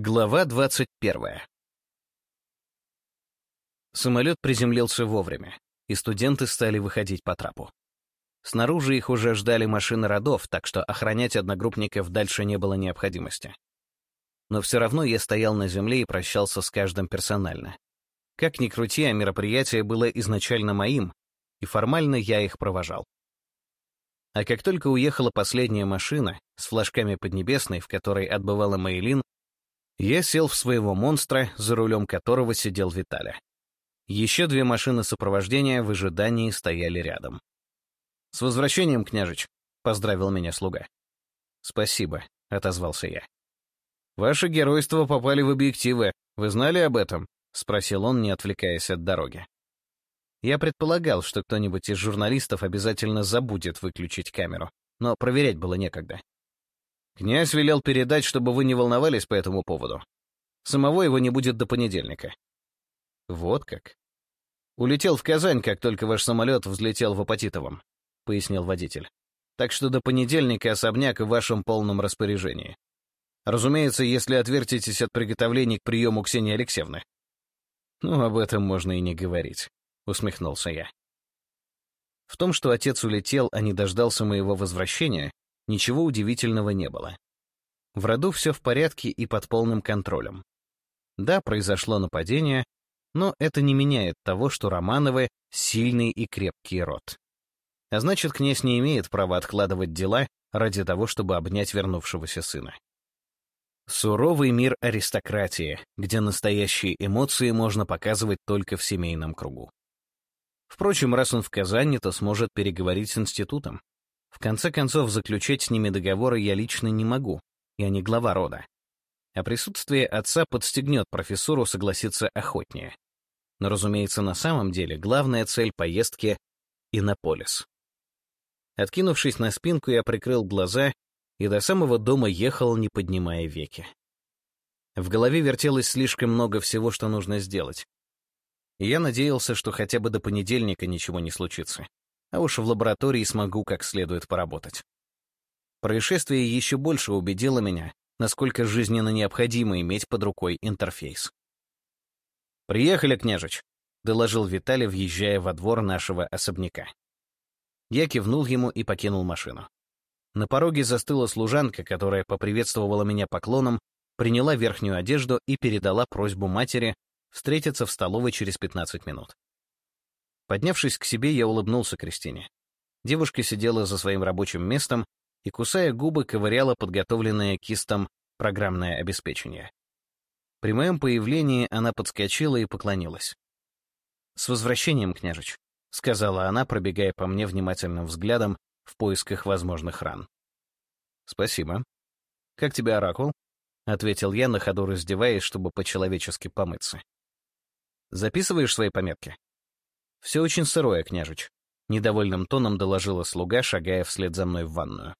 Глава 21. Самолет приземлился вовремя, и студенты стали выходить по трапу. Снаружи их уже ждали машины родов, так что охранять одногруппников дальше не было необходимости. Но все равно я стоял на земле и прощался с каждым персонально. Как ни крути, а мероприятие было изначально моим, и формально я их провожал. А как только уехала последняя машина с флажками Поднебесной, в которой отбывала Мейлин, я сел в своего монстра, за рулем которого сидел Виталя. Еще две машины сопровождения в ожидании стояли рядом. «С возвращением, княжич!» — поздравил меня слуга. «Спасибо», — отозвался я. «Ваши геройства попали в объективы. Вы знали об этом?» — спросил он, не отвлекаясь от дороги. Я предполагал, что кто-нибудь из журналистов обязательно забудет выключить камеру, но проверять было некогда. Князь велел передать, чтобы вы не волновались по этому поводу. Самого его не будет до понедельника. Вот как. Улетел в Казань, как только ваш самолет взлетел в Апатитовом, пояснил водитель. Так что до понедельника особняк в вашем полном распоряжении. Разумеется, если отвертитесь от приготовлений к приему Ксении Алексеевны. Ну, об этом можно и не говорить, усмехнулся я. В том, что отец улетел, а не дождался моего возвращения, Ничего удивительного не было. В роду все в порядке и под полным контролем. Да, произошло нападение, но это не меняет того, что Романовы — сильный и крепкий род. А значит, князь не имеет права откладывать дела ради того, чтобы обнять вернувшегося сына. Суровый мир аристократии, где настоящие эмоции можно показывать только в семейном кругу. Впрочем, раз он в Казани, то сможет переговорить с институтом. В конце концов, заключать с ними договоры я лично не могу, я не глава рода. А присутствие отца подстегнет профессору согласиться охотнее. Но, разумеется, на самом деле главная цель поездки — Иннополис. Откинувшись на спинку, я прикрыл глаза и до самого дома ехал, не поднимая веки. В голове вертелось слишком много всего, что нужно сделать. И я надеялся, что хотя бы до понедельника ничего не случится а уж в лаборатории смогу как следует поработать. Происшествие еще больше убедило меня, насколько жизненно необходимо иметь под рукой интерфейс. «Приехали, княжич», — доложил Виталий, въезжая во двор нашего особняка. Я кивнул ему и покинул машину. На пороге застыла служанка, которая поприветствовала меня поклоном, приняла верхнюю одежду и передала просьбу матери встретиться в столовой через 15 минут. Поднявшись к себе, я улыбнулся Кристине. Девушка сидела за своим рабочим местом и, кусая губы, ковыряла подготовленное кистом программное обеспечение. При моем появлении она подскочила и поклонилась. «С возвращением, княжич», — сказала она, пробегая по мне внимательным взглядом в поисках возможных ран. «Спасибо. Как тебе, Оракул?» — ответил я, на ходу раздеваясь, чтобы по-человечески помыться. «Записываешь свои пометки?» «Все очень сырое, княжич», — недовольным тоном доложила слуга, шагая вслед за мной в ванную.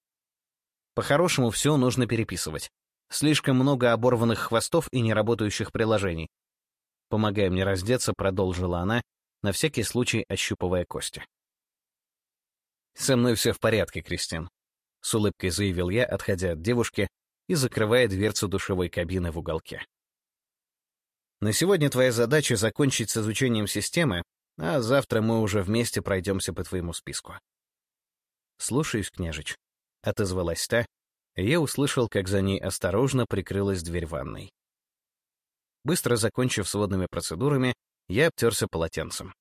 «По-хорошему, все нужно переписывать. Слишком много оборванных хвостов и неработающих приложений». Помогая мне раздеться, продолжила она, на всякий случай ощупывая кости. «Со мной все в порядке, Кристин», — с улыбкой заявил я, отходя от девушки и закрывая дверцу душевой кабины в уголке. «На сегодня твоя задача — закончить с изучением системы а завтра мы уже вместе пройдемся по твоему списку. «Слушаюсь, княжич», — отозвалась та, и я услышал, как за ней осторожно прикрылась дверь ванной. Быстро закончив с водными процедурами, я обтерся полотенцем.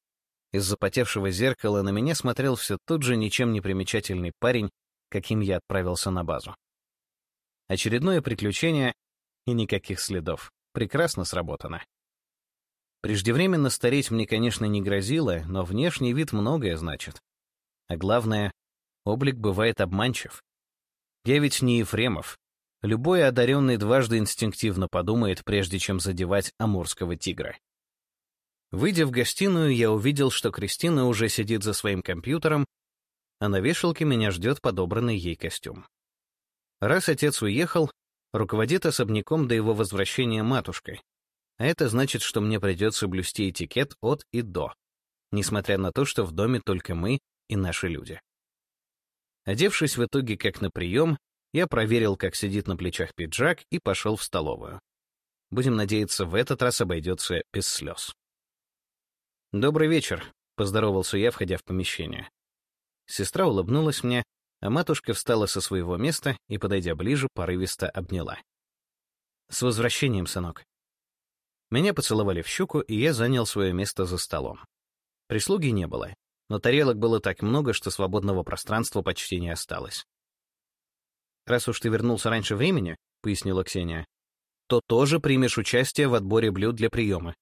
Из запотевшего зеркала на меня смотрел все тот же ничем не примечательный парень, каким я отправился на базу. Очередное приключение и никаких следов. Прекрасно сработано. Преждевременно стареть мне, конечно, не грозило, но внешний вид многое значит. А главное, облик бывает обманчив. Я ведь не Ефремов. Любой одаренный дважды инстинктивно подумает, прежде чем задевать амурского тигра. Выйдя в гостиную, я увидел, что Кристина уже сидит за своим компьютером, а на вешалке меня ждет подобранный ей костюм. Раз отец уехал, руководит особняком до его возвращения матушкой, а это значит, что мне придется блюсти этикет от и до, несмотря на то, что в доме только мы и наши люди. Одевшись в итоге как на прием, я проверил, как сидит на плечах пиджак, и пошел в столовую. Будем надеяться, в этот раз обойдется без слез. «Добрый вечер», — поздоровался я, входя в помещение. Сестра улыбнулась мне, а матушка встала со своего места и, подойдя ближе, порывисто обняла. «С возвращением, сынок». Меня поцеловали в щеку, и я занял свое место за столом. Прислуги не было, но тарелок было так много, что свободного пространства почти не осталось. «Раз уж ты вернулся раньше времени», — пояснила Ксения, «то тоже примешь участие в отборе блюд для приема».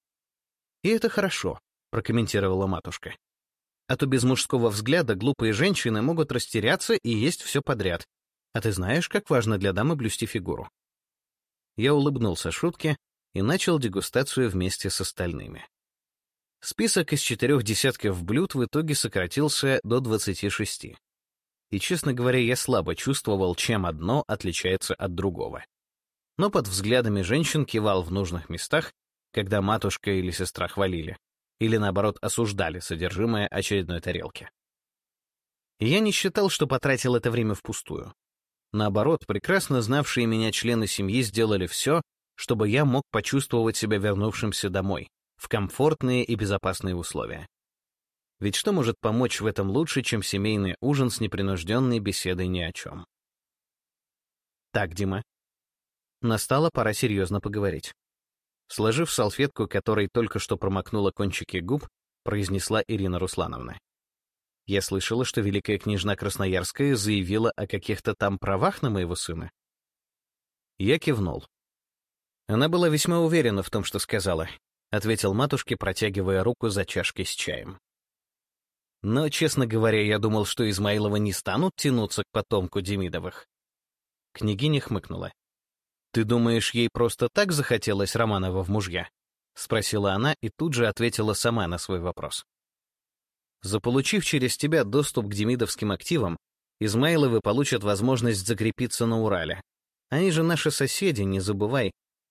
«И это хорошо», — прокомментировала матушка. «А то без мужского взгляда глупые женщины могут растеряться и есть все подряд. А ты знаешь, как важно для дамы блюсти фигуру?» Я улыбнулся шутке и начал дегустацию вместе с остальными. Список из четырех десятков блюд в итоге сократился до 26 и, честно говоря, я слабо чувствовал, чем одно отличается от другого. Но под взглядами женщин кивал в нужных местах, когда матушка или сестра хвалили, или, наоборот, осуждали содержимое очередной тарелки. Я не считал, что потратил это время впустую. Наоборот, прекрасно знавшие меня члены семьи сделали все, чтобы я мог почувствовать себя вернувшимся домой, в комфортные и безопасные условия. Ведь что может помочь в этом лучше, чем семейный ужин с непринужденной беседой ни о чем? Так, Дима. Настала пора серьезно поговорить. Сложив салфетку, которой только что промокнула кончики губ, произнесла Ирина Руслановна. Я слышала, что великая княжна Красноярская заявила о каких-то там правах на моего сына. Я кивнул. Она была весьма уверена в том, что сказала, ответил матушке, протягивая руку за чашкой с чаем. Но, честно говоря, я думал, что Измаилова не станут тянуться к потомку Демидовых. Княгиня хмыкнула. «Ты думаешь, ей просто так захотелось Романова в мужья?» — спросила она и тут же ответила сама на свой вопрос. Заполучив через тебя доступ к демидовским активам, Измайловы получат возможность закрепиться на Урале. Они же наши соседи, не забывай,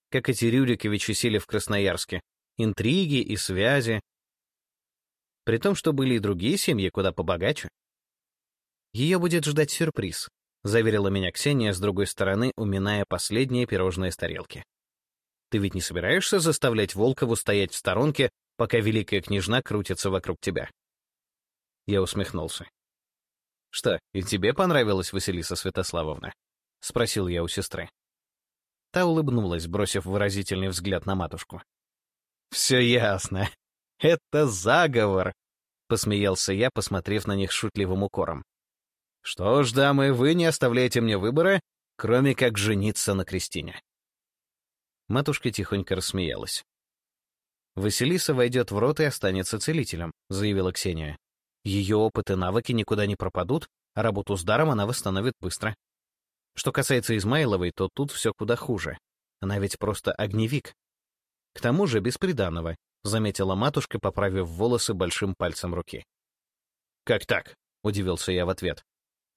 как эти Рюриковичи сели в Красноярске. Интриги и связи, при том, что были и другие семьи куда побогаче. Ее будет ждать сюрприз, заверила меня Ксения с другой стороны, уминая последние пирожные с тарелки. Ты ведь не собираешься заставлять Волкову стоять в сторонке, пока великая княжна крутится вокруг тебя? Я усмехнулся. «Что, и тебе понравилась Василиса Святославовна?» — спросил я у сестры. Та улыбнулась, бросив выразительный взгляд на матушку. «Все ясно. «Это заговор!» — посмеялся я, посмотрев на них шутливым укором. «Что ж, дамы, вы не оставляете мне выбора, кроме как жениться на Кристине». Матушка тихонько рассмеялась. «Василиса войдет в рот и останется целителем», — заявила Ксения. «Ее опыт и навыки никуда не пропадут, а работу с даром она восстановит быстро. Что касается Измайловой, то тут все куда хуже. Она ведь просто огневик. К тому же без приданого, заметила матушка, поправив волосы большим пальцем руки. «Как так?» — удивился я в ответ.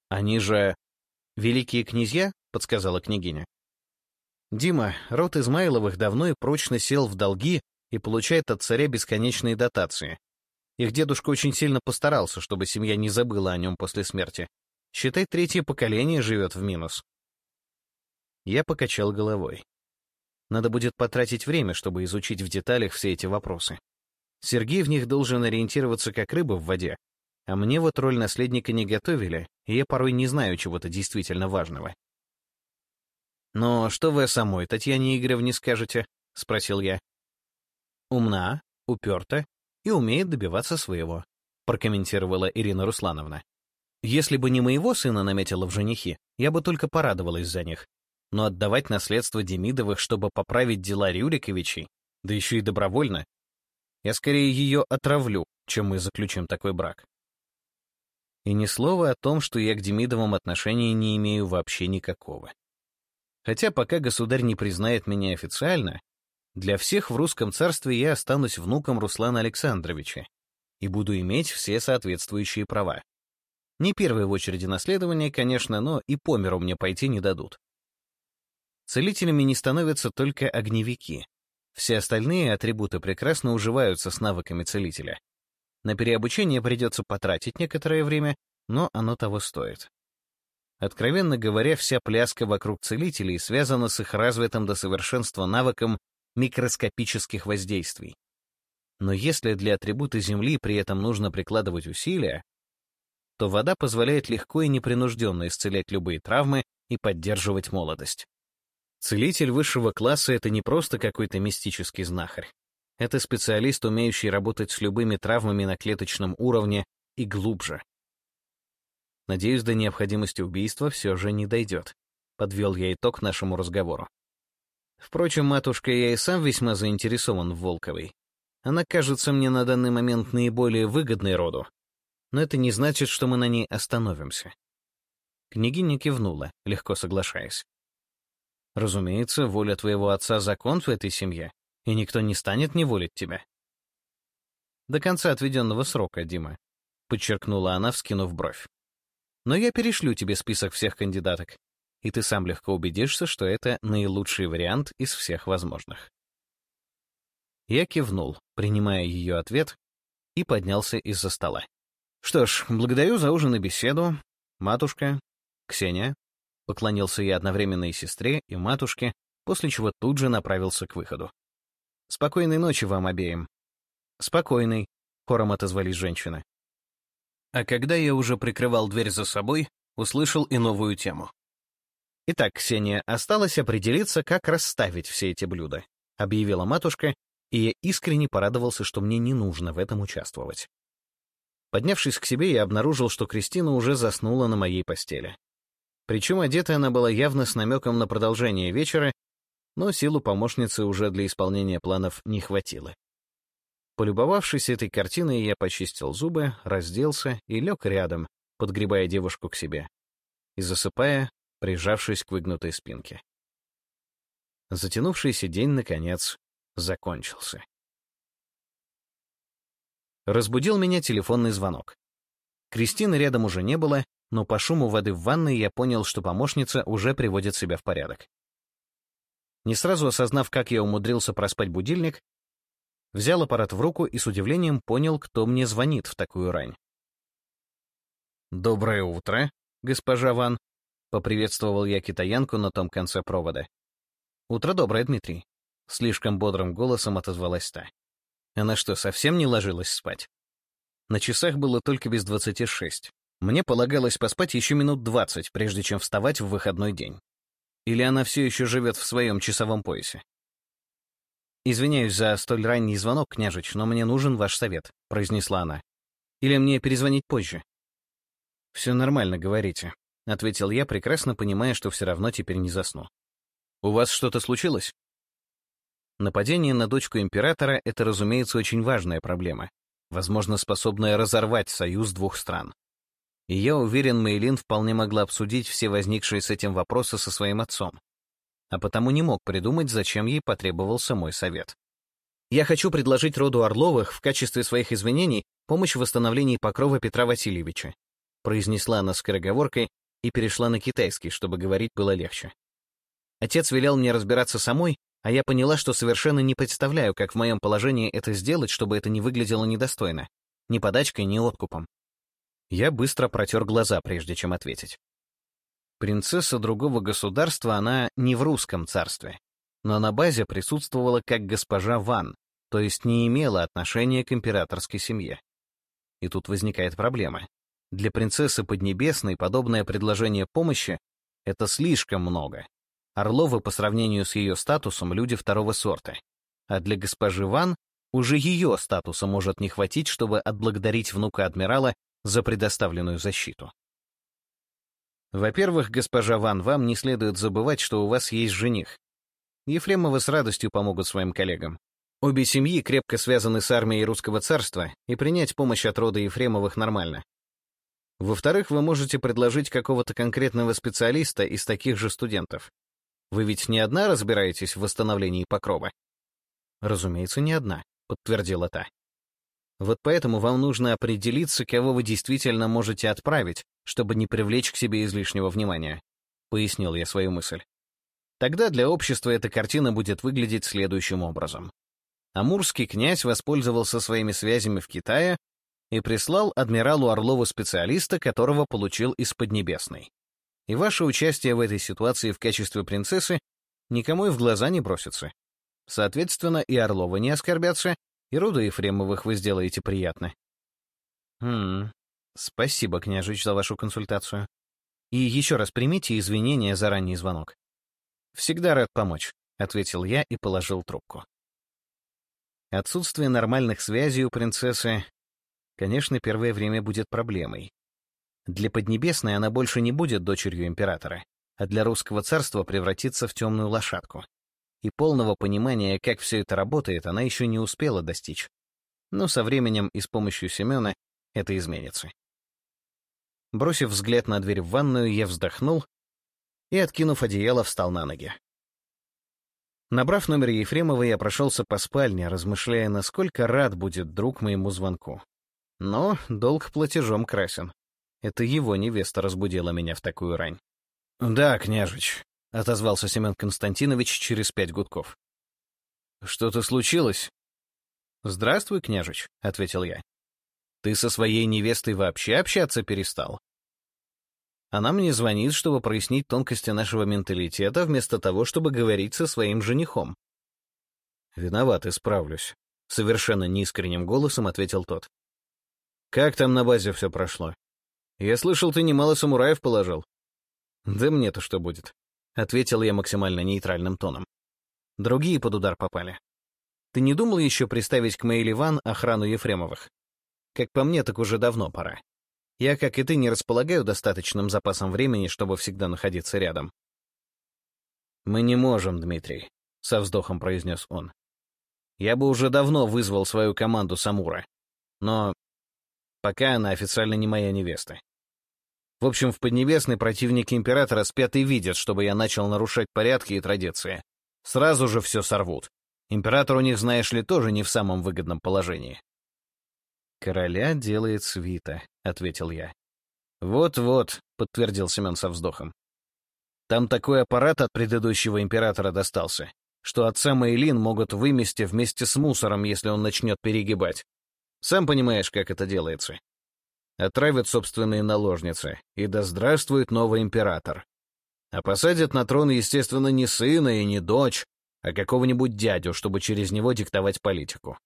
«Они же...» «Великие князья?» — подсказала княгиня. «Дима, род Измайловых давно и прочно сел в долги и получает от царя бесконечные дотации. Их дедушка очень сильно постарался, чтобы семья не забыла о нем после смерти. Считай, третье поколение живет в минус». Я покачал головой. Надо будет потратить время, чтобы изучить в деталях все эти вопросы. Сергей в них должен ориентироваться как рыба в воде, а мне вот роль наследника не готовили, и я порой не знаю чего-то действительно важного. «Но что вы самой Татьяне Игоревне скажете?» — спросил я. «Умна, уперта и умеет добиваться своего», — прокомментировала Ирина Руслановна. «Если бы не моего сына наметила в женихи, я бы только порадовалась за них но отдавать наследство Демидовых, чтобы поправить дела Рюриковичей, да еще и добровольно, я скорее ее отравлю, чем мы заключим такой брак. И ни слова о том, что я к Демидовым отношения не имею вообще никакого. Хотя пока государь не признает меня официально, для всех в русском царстве я останусь внуком Руслана Александровича и буду иметь все соответствующие права. Не первые в очереди наследования, конечно, но и по миру мне пойти не дадут. Целителями не становятся только огневики. Все остальные атрибуты прекрасно уживаются с навыками целителя. На переобучение придется потратить некоторое время, но оно того стоит. Откровенно говоря, вся пляска вокруг целителей связана с их развитым до совершенства навыком микроскопических воздействий. Но если для атрибута Земли при этом нужно прикладывать усилия, то вода позволяет легко и непринужденно исцелять любые травмы и поддерживать молодость. Целитель высшего класса — это не просто какой-то мистический знахарь. Это специалист, умеющий работать с любыми травмами на клеточном уровне и глубже. Надеюсь, до необходимости убийства все же не дойдет. Подвел я итог нашему разговору. Впрочем, матушка, я и сам весьма заинтересован в Волковой. Она кажется мне на данный момент наиболее выгодной роду, но это не значит, что мы на ней остановимся. Княгиня кивнула, легко соглашаясь. Разумеется, воля твоего отца — закон в этой семье, и никто не станет неволить тебя. До конца отведенного срока, Дима, — подчеркнула она, вскинув бровь. Но я перешлю тебе список всех кандидаток, и ты сам легко убедишься, что это наилучший вариант из всех возможных. Я кивнул, принимая ее ответ, и поднялся из-за стола. Что ж, благодарю за ужин и беседу. Матушка, Ксения, поклонился я одновременно и сестре, и матушке, после чего тут же направился к выходу. Спокойной ночи вам обеим. Спокойной, хором отозвались женщины. А когда я уже прикрывал дверь за собой, услышал и новую тему. «Итак, Ксения, осталось определиться, как расставить все эти блюда», — объявила матушка, и я искренне порадовался, что мне не нужно в этом участвовать. Поднявшись к себе, я обнаружил, что Кристина уже заснула на моей постели. Причем одета она была явно с намеком на продолжение вечера, но силу помощницы уже для исполнения планов не хватило. Полюбовавшись этой картиной, я почистил зубы, разделся и лег рядом, подгребая девушку к себе и засыпая, прижавшись к выгнутой спинке. Затянувшийся день, наконец, закончился. Разбудил меня телефонный звонок. Кристины рядом уже не было, но по шуму воды в ванной я понял, что помощница уже приводит себя в порядок. Не сразу осознав, как я умудрился проспать будильник, взял аппарат в руку и с удивлением понял, кто мне звонит в такую рань. «Доброе утро, госпожа Ван», — поприветствовал я китаянку на том конце провода. «Утро доброе, Дмитрий», — слишком бодрым голосом отозвалась та. Она что, совсем не ложилась спать? На часах было только без двадцати шесть. Мне полагалось поспать еще минут двадцать, прежде чем вставать в выходной день. Или она все еще живет в своем часовом поясе? «Извиняюсь за столь ранний звонок, княжич, но мне нужен ваш совет», — произнесла она. «Или мне перезвонить позже?» «Все нормально, говорите», — ответил я, прекрасно понимая, что все равно теперь не засну. «У вас что-то случилось?» Нападение на дочку императора — это, разумеется, очень важная проблема, возможно, способная разорвать союз двух стран. И я уверен, Мейлин вполне могла обсудить все возникшие с этим вопросы со своим отцом, а потому не мог придумать, зачем ей потребовался мой совет. Я хочу предложить роду Орловых в качестве своих извинений помощь в восстановлении покрова Петра Васильевича, произнесла она скороговоркой и перешла на китайский, чтобы говорить было легче. Отец велел мне разбираться самой, а я поняла, что совершенно не представляю, как в моем положении это сделать, чтобы это не выглядело недостойно. Ни подачкой, ни откупом. Я быстро протер глаза, прежде чем ответить. Принцесса другого государства, она не в русском царстве, но на базе присутствовала как госпожа Ван, то есть не имела отношения к императорской семье. И тут возникает проблема. Для принцессы Поднебесной подобное предложение помощи — это слишком много. Орловы по сравнению с ее статусом люди второго сорта. А для госпожи Ван уже ее статуса может не хватить, чтобы отблагодарить внука адмирала за предоставленную защиту. Во-первых, госпожа Ван, вам не следует забывать, что у вас есть жених. Ефремовы с радостью помогут своим коллегам. Обе семьи крепко связаны с армией русского царства, и принять помощь от рода Ефремовых нормально. Во-вторых, вы можете предложить какого-то конкретного специалиста из таких же студентов. Вы ведь не одна разбираетесь в восстановлении покрова? Разумеется, не одна, подтвердила та. Вот поэтому вам нужно определиться, кого вы действительно можете отправить, чтобы не привлечь к себе излишнего внимания, пояснил я свою мысль. Тогда для общества эта картина будет выглядеть следующим образом. Амурский князь воспользовался своими связями в Китае и прислал адмиралу Орлову специалиста, которого получил из Поднебесной и ваше участие в этой ситуации в качестве принцессы никому и в глаза не бросится. Соответственно, и Орлова не оскорбятся, и роду Ефремовых вы сделаете приятно. Хм, спасибо, княжич, за вашу консультацию. И еще раз примите извинения за ранний звонок. Всегда рад помочь, ответил я и положил трубку. Отсутствие нормальных связей у принцессы, конечно, первое время будет проблемой. Для Поднебесной она больше не будет дочерью императора, а для русского царства превратится в темную лошадку. И полного понимания, как все это работает, она еще не успела достичь. Но со временем и с помощью Семена это изменится. Бросив взгляд на дверь в ванную, я вздохнул и, откинув одеяло, встал на ноги. Набрав номер Ефремова, я прошелся по спальне, размышляя, насколько рад будет друг моему звонку. Но долг платежом красен. Это его невеста разбудила меня в такую рань. «Да, княжич», — отозвался Семен Константинович через пять гудков. «Что-то случилось?» «Здравствуй, княжич», — ответил я. «Ты со своей невестой вообще общаться перестал?» Она мне звонит, чтобы прояснить тонкости нашего менталитета, вместо того, чтобы говорить со своим женихом. «Виноват, исправлюсь», — совершенно неискренним голосом ответил тот. «Как там на базе все прошло? Я слышал, ты немало самураев положил». «Да мне-то что будет?» — ответил я максимально нейтральным тоном. Другие под удар попали. Ты не думал еще приставить к Мэйли Ван охрану Ефремовых? Как по мне, так уже давно пора. Я, как и ты, не располагаю достаточным запасом времени, чтобы всегда находиться рядом. «Мы не можем, Дмитрий», — со вздохом произнес он. «Я бы уже давно вызвал свою команду Самура, но пока она официально не моя невеста. В общем, в Поднебесной противники Императора спят и видят, чтобы я начал нарушать порядки и традиции. Сразу же все сорвут. Император у них, знаешь ли, тоже не в самом выгодном положении. «Короля делает свита», — ответил я. «Вот-вот», — подтвердил Семен со вздохом. «Там такой аппарат от предыдущего императора достался, что отца Мейлин могут вымести вместе с мусором, если он начнет перегибать. Сам понимаешь, как это делается. Отравят собственные наложницы, и да здравствует новый император. А посадят на трон, естественно, не сына и не дочь, а какого-нибудь дядю, чтобы через него диктовать политику».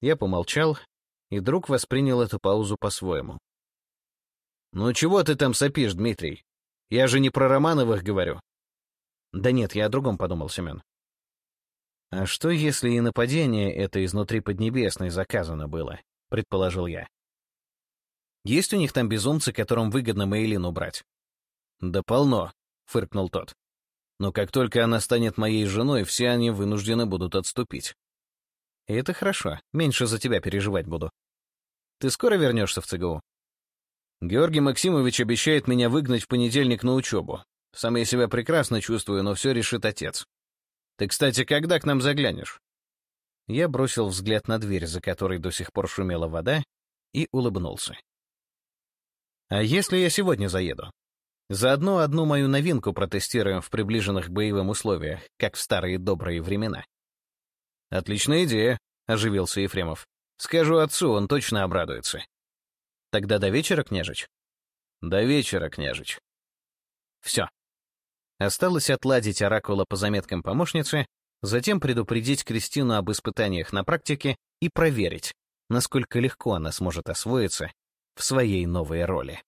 Я помолчал, и друг воспринял эту паузу по-своему. «Ну чего ты там сопишь, Дмитрий? Я же не про Романовых говорю». «Да нет, я о другом подумал, Семен». «А что, если и нападение это изнутри Поднебесной заказано было?» — предположил я. «Есть у них там безумцы, которым выгодно Мейлин убрать?» «Да полно», — фыркнул тот. «Но как только она станет моей женой, все они вынуждены будут отступить. Это хорошо, меньше за тебя переживать буду. Ты скоро вернешься в ЦГУ? Георгий Максимович обещает меня выгнать в понедельник на учебу. Сам я себя прекрасно чувствую, но все решит отец. Ты, кстати, когда к нам заглянешь? Я бросил взгляд на дверь, за которой до сих пор шумела вода, и улыбнулся. А если я сегодня заеду? Заодно одну мою новинку протестируем в приближенных боевым условиях, как в старые добрые времена. «Отличная идея», — оживился Ефремов. «Скажу отцу, он точно обрадуется». «Тогда до вечера, княжич?» «До вечера, княжич». Все. Осталось отладить оракула по заметкам помощницы, затем предупредить Кристину об испытаниях на практике и проверить, насколько легко она сможет освоиться в своей новой роли.